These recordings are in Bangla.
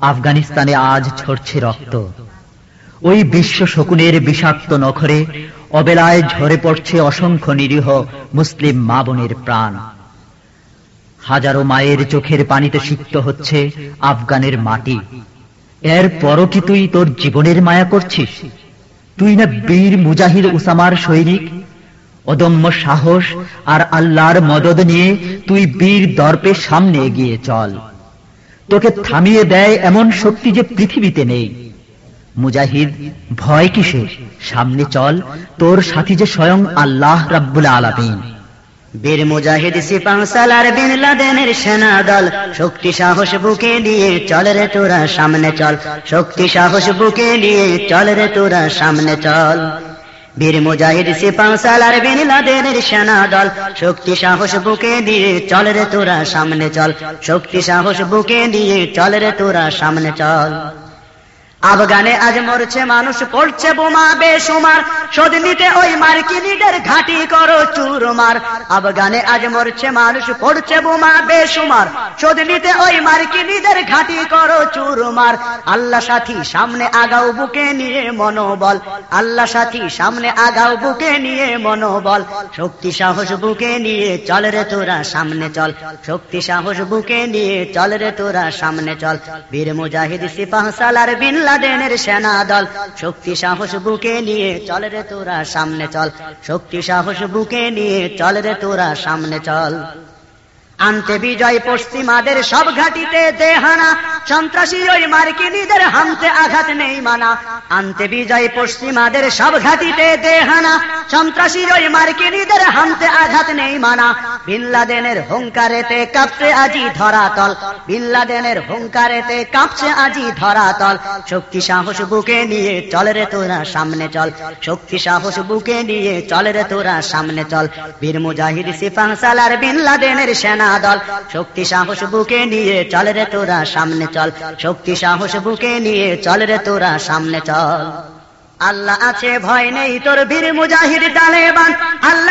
আফগানিস্তানে আজ ছড়ছে রক্ত। ওই বিশ্ব শকুনের বিষাক্ত নখরে অবেলায় ঝরে পড়ছে অসংখ্য নিরীহ মুসলিম মা বোনের প্রাণ। হাজারো মায়ের চোখের পানিতে সিক্ত হচ্ছে আফগানের মাটি। এর পরও কি তুই তোর জীবনের মায়া করছিস? তুই না বীর মুজাহিদ উসামার সৈনিক? অদম্য সাহস আর আল্লাহর মদদ নিয়ে তুই বীর দর্পের সামনে এগিয়ে চল। তোকে থামিয়ে দেয় এমন শক্তি যে পৃথিবীতে নেই। মুজাহিদ, ভয় কিসে সামনে চল, তোর সাথী যে স্বয়ং আল্লাহ রাব্বুল আলামিন। বীর মুজাহিদ সিপাং সালার বিন লাদেনের সেনা দল, শক্তি সাহস বুকে নিয়ে চল রে তোরা সামনে চল, শক্তি সাহস বুকে নিয়ে চল রে তোরা সামনে চল। বীর মুজাহিদ সিপাহ সালার বিন লাদেনের সেনা দল। শক্তি সাহস বুকে দিয়ে চল রে তোরা, সামনে চল। শক্তি সাহস বুকে দিয়ে চল রে তোরা, সামনে চল। আফগানে আজ মরছে মানুষ, পড়ছে বোমা বেসুমার শোধ নিতে ওই মার্কিনীদের ঘাটি করো চুরমার। আফগানে আজ মরছে মানুষ, পড়ছে বোমা বেসুমার শোধ নিতে ওই মার্কিনীদের ঘাটি করো চুরমার। আল্লাহ সাথী, সামনে আগাও বুকে নিয়ে মনোবল। আল্লাহ সাথী, সামনে আগাও বুকে নিয়ে মনোবল। শক্তি সাহস বুকে নিয়ে চল রে তোরা, সামনে চল। শক্তি সাহস বুকে নিয়ে চল রে তোরা, সামনে চল। বীর মুজাহিদ, সিপাহ, সালার বিন লাদেনের সেনা দল। শক্তি সাহস বুকে নিয়ে চল রে তোরা, সামনে চল। শক্তি সাহস বুকে নিয়ে চল রে তোরা, সামনে চল। আনতে বিজয় পশ্চিমাদের সব ঘাটিতে দেহানা। সন্ত্রাসী ওই মার্কিনীদের হামতে আঘাত নেই মানা। আনতে বিজয় পশ্চিমাদের সব ঘাটিতে দেহানা। সন্ত্রাসী ওই মার্কিনীদের হামতে আঘাত নেই মানা। বিল্লাদেনের হুঙ্কারেতে কাঁপছে আজি ধরাতল। বিল্লাদেনের হুঙ্কারেতে কাঁপছে আজি ধরাতল। শক্তি সাহস বুকে নিয়ে চল রে তোরা সামনে চল। শক্তি সাহস বুকে নিয়ে চল রে তোরা সামনে চল। বীর মুজাহিদ সিফাং সালার বিল্লাদেনের সেনা দল। শক্তি সাহস বুকে নিয়ে চল রে তোরা সামনে চল। শক্তি সাহস বুকে নিয়ে চল রে তোরা, সামনে চল। আল্লাহ আছে, ভয় নেই, তোর বীর মুজাহিদ তালেবান আল্লাহ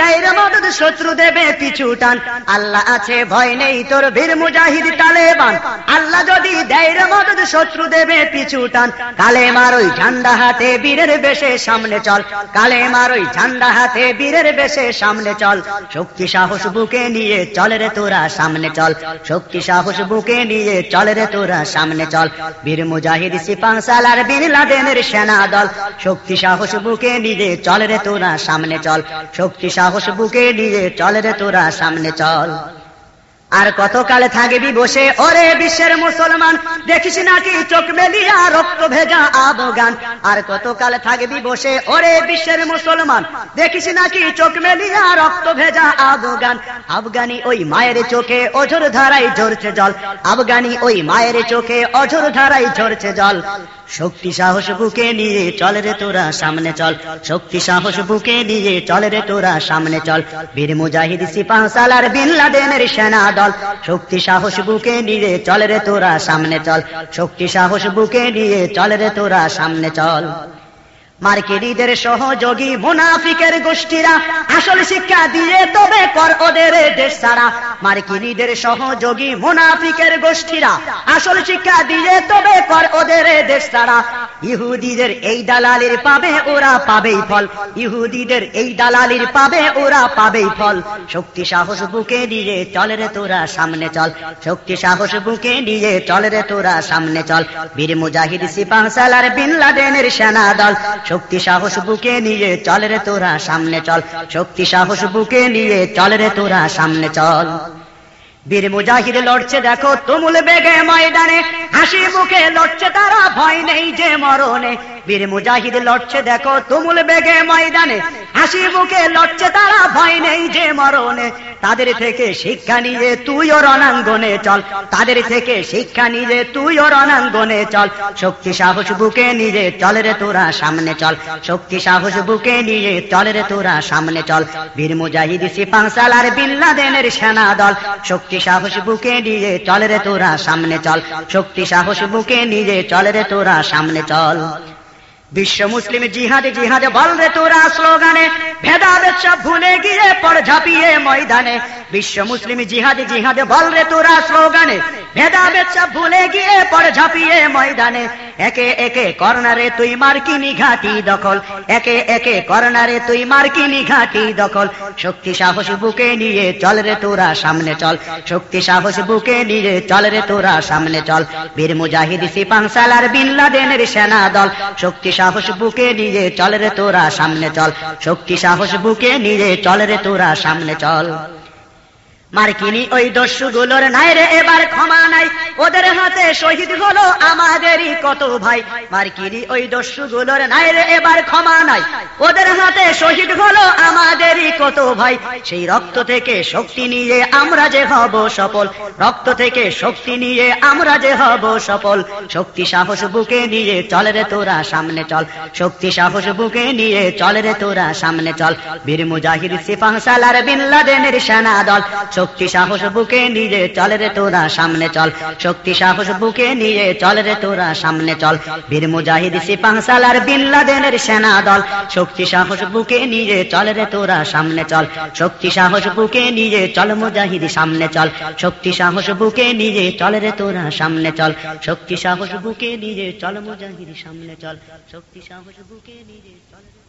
যদি গায়ের মদত শত্রু দেবে পিছু টান। আল্লাহ আছে, ভয় নেই, তোর বীর মুজাহিদ তালেবান। আল্লাহ যদি গায়ের মদত শত্রু দেবে পিছু টান। কালে মার ওই ঝান্ডা হাতে বীরের বেশে সামনে চল। কালে মার ওই ঝান্ডা হাতে বীরের বেশে সামনে চল। শক্তি সাহস বুকে নিয়ে চল রে তোরা সামনে চল। শক্তি সাহস বুকে নিয়ে চল রে তোরা সামনে চল। বীর মুজাহিদ সিপাং সালার বীর লাদেনের সেনা দল। শক্তি সাহস বুকে নিয়ে চল রে তোরা সামনে চল। শক্তি সাহস বুকে নিয়ে চল রে তোরা সামনে চল আর কতকাল থাকবি বসে? ওরে বিশ্বের মুসলমান, দেখিস নাকি চোখ মেলিয়া রক্ত ভেজা আবগান। আর কতকাল থাকবি বসে? ওরে বিশ্বের মুসলমান, দেখিস নাকি চোখ মেলিয়া রক্ত ভেজা আবগান। আফগানি ওই মায়ের চোখে অঝর ধারাই ঝরছে জল। আফগানি ওই মায়ের চোখে অঝর ধারাই ঝরছে জল। শক্তি সাহস বুকে নিয়ে চল রে তোরা, সামনে চল। শক্তি সাহস বুকে নিয়ে চল রে তোরা, সামনে চল। বীর মুজাহিদ সিপাহ সালার বিন লাদেনের সেনা দল শক্তি সাহস বুকে নিয়ে চল রে তোরা, সামনে চল। শক্তি সাহস বুকে নিয়ে চল রে তোরা, সামনে চল। মার্কেটিদের সহযোগী মুনাফিকের গোষ্ঠীরা আসল শিক্ষা দিয়ে তবে কর ওদের দেশ ছাড়া। মার্কিনীদের সহযোগী মুনাফিকের গোষ্ঠীরা আসল শিক্ষা দিয়ে তবে কর ওদের দেশ ছাড়া। ইহুদিদের এই দালালির পাবে ওরা পাবেই ফল। ইহুদিদের এই দালালির পাবে ওরা পাবেই ফল। শক্তি সাহস বুকে নিয়ে চল রে তোরা, সামনে চল। শক্তি সাহস বুকে নিয়ে চল রে তোরা, সামনে চল। বীর মুজাহিদ সিপাহ সালার বিন লাদেনের সেনা দল। শক্তি সাহস বুকে নিয়ে চল রে তোরা, সামনে চল। শক্তি সাহস বুকে নিয়ে চল রে তোরা, সামনে চল। বীর মুজাহিদ লড়ছে, দেখো তুমুল বেগে ময়দানে। হাসি মুখে লড়ছে তারা, ভয় নেই যে মরণে। বীর মুজাহিদ লড়ছে, দেখো তুমুল বেগে ময়দানে। হাসি মুখে লড়ছে তারা, ভয় নেই যে মরণে। তাদের থেকে শিক্ষা নিয়ে তুইও রণাঙ্গনে চল। তাদের থেকে শিক্ষা নিয়ে তুইও রণাঙ্গনে চল। শক্তি সাহস বুকে নিয়ে চল রে তোরা সামনে চল। শক্তি সাহস বুকে নিয়ে চল রে তোরা সামনে চল। বীর মুজাহিদ সিপাং সালার বিল্লাদেনের সেনা দল। শক্তি সাহস বুকে নিয়ে চল রে তোরা, সামনে চল। শক্তি সাহস বুকে নিয়ে চল রে তোরা, সামনে চল। বিশ্ব মুসলিম জিহাদে জিহাদে বল রে তোরা স্লোগানে। ভেদাভেদ সব ভুলে গিয়ে পড় ঝাঁপিয়ে ময়দানে। বিশ্ব মুসলিম জিহাদে জিহাদে বল রে তোরা স্লোগানে। ভেদাভেদ সব ভুলে গিয়ে পড়ে ঝাঁপিয়ে ময়দানে। একে একে কর্নারে তুই মার্কিনি ঘাটি দখল? একে একে কর্নারে তুই মার্কিনি ঘাটি দখল? শক্তি সাহস বুকে নিয়ে চল রে তোরা, সামনে চল। শক্তি সাহস বুকে নিয়ে চল রে তোরা, সামনে চল। বীর মুজাহিদ, সিপাং, সালার, বিন লাদেনের সেনা দল। শক্তি সাহস বুকে নিয়ে চল রে তোরা, সামনে চল। শক্তি সাহস বুকে নিয়ে চল রে তোরা, সামনে চল। মার্কিনি ওই দস্যুগুলোর নাই রে এবার ক্ষমা নাই। ওদের হাতে শহীদ হলো আমাদেরই কত ভাই। মার্কিনি ওই দস্যুগুলোর নাই রে এবার ক্ষমা নাই। ওদের হাতে শহীদ হলো আমাদেরই কত ভাই। সেই রক্ত থেকে শক্তি নিয়ে আমরা যে হব সফল। রক্ত থেকে শক্তি নিয়ে আমরা যে হব সফল। শক্তি সাহস বুকে নিয়ে চল রে তোরা, সামনে চল। শক্তি সাহস বুকে নিয়ে চল রে তোরা, সামনে চল। বীর মুজাহিদ সিপাহ সালার বিন লাদেনের সেনা দল। শক্তি সাহস বুকে নিয়ে চল রে তোরা, সামনে চল। শক্তি সাহস বুকে নিয়ে চল রে তোরা, সামনে চল। বীর মুজাহিদ, সিপাহ, সালার, বিন লাদেনের সেনা দল। শক্তি সাহস বুকে নিয়ে চল রে তোরা, সামনে চল। শক্তি সাহস বুকে নিয়ে চল মুজাহিদ, সামনে চল। শক্তি সাহস বুকে নিয়ে চল রে তোরা, সামনে চল। শক্তি সাহস বুকে নিয়ে চল মুজাহিদ, সামনে চল। শক্তি সাহস বুকে নিয়ে চল